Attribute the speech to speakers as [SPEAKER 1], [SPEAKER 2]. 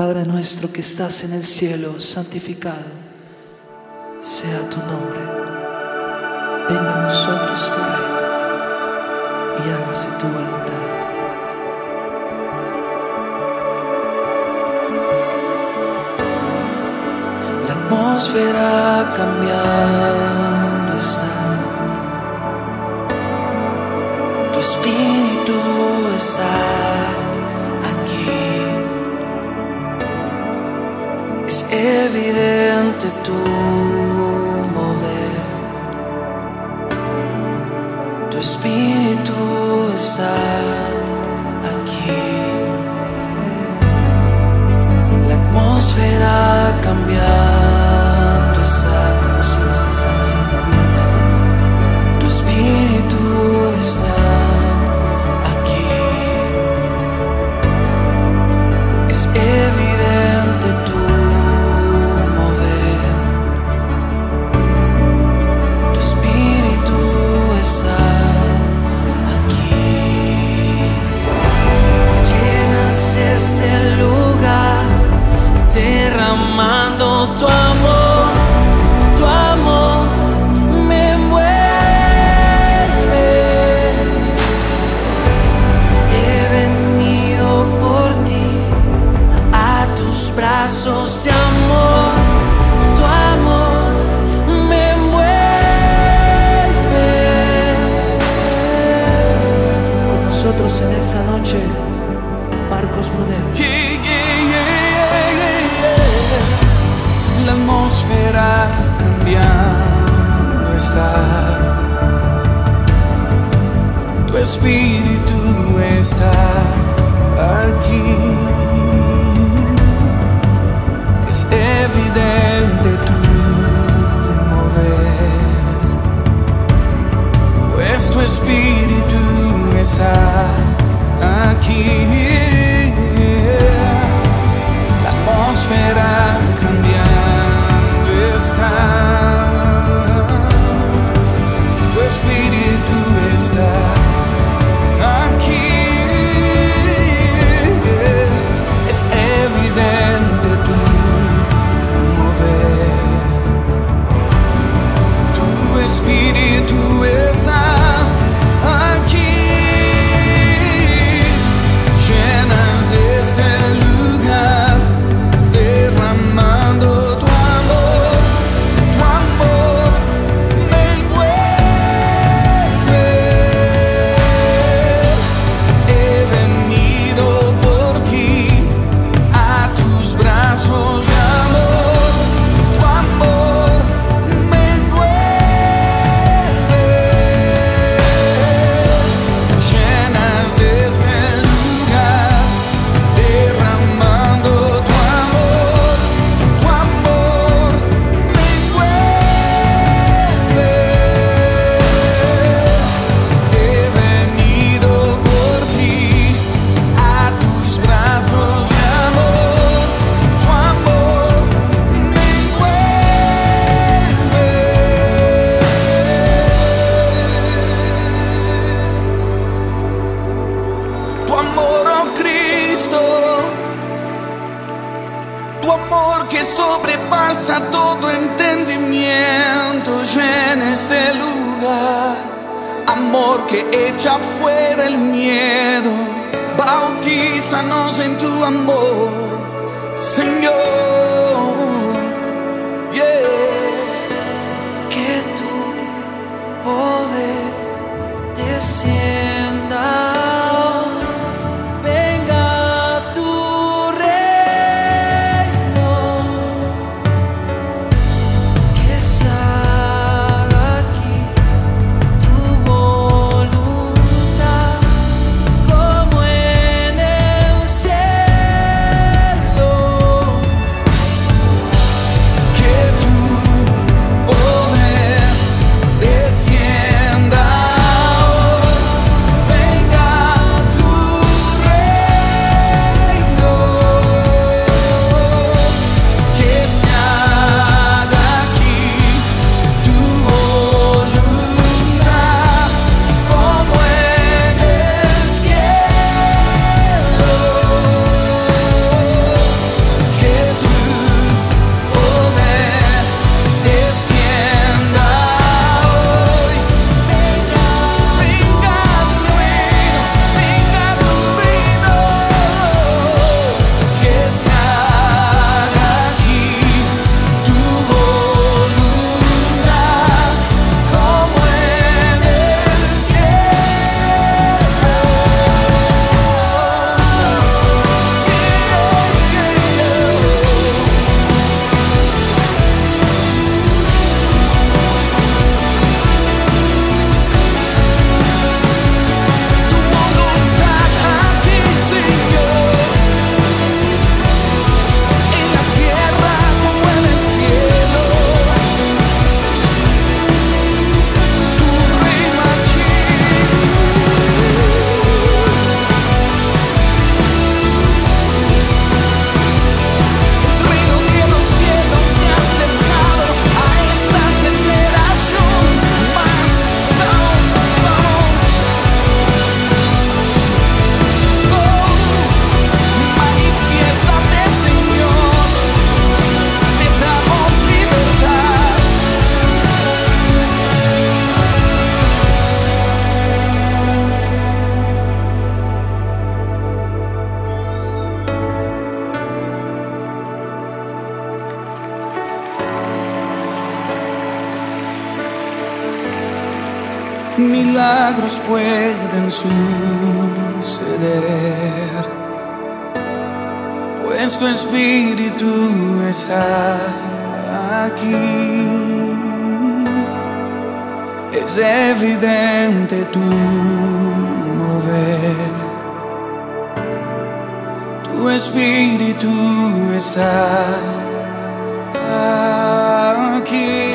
[SPEAKER 1] Padre nuestro que estás en el cielo, santificado sea tu nombre. Venga a nosotros tu reino y hágase tu voluntad. La atmósfera cambiando está. Tu espíritu está evidente tu mover. Tu espíritu está aquí. La atmósfera cambia. en esa noche.
[SPEAKER 2] amor que sobrepasa todo entendimiento llena este lugar. Amor que echa fuera el miedo, bautízanos en tu amor, Señor.
[SPEAKER 1] Que tu poder descienda.
[SPEAKER 2] Milagros pueden suceder, pues tu espíritu está aquí. Es evidente tu mover, tu espíritu está aquí.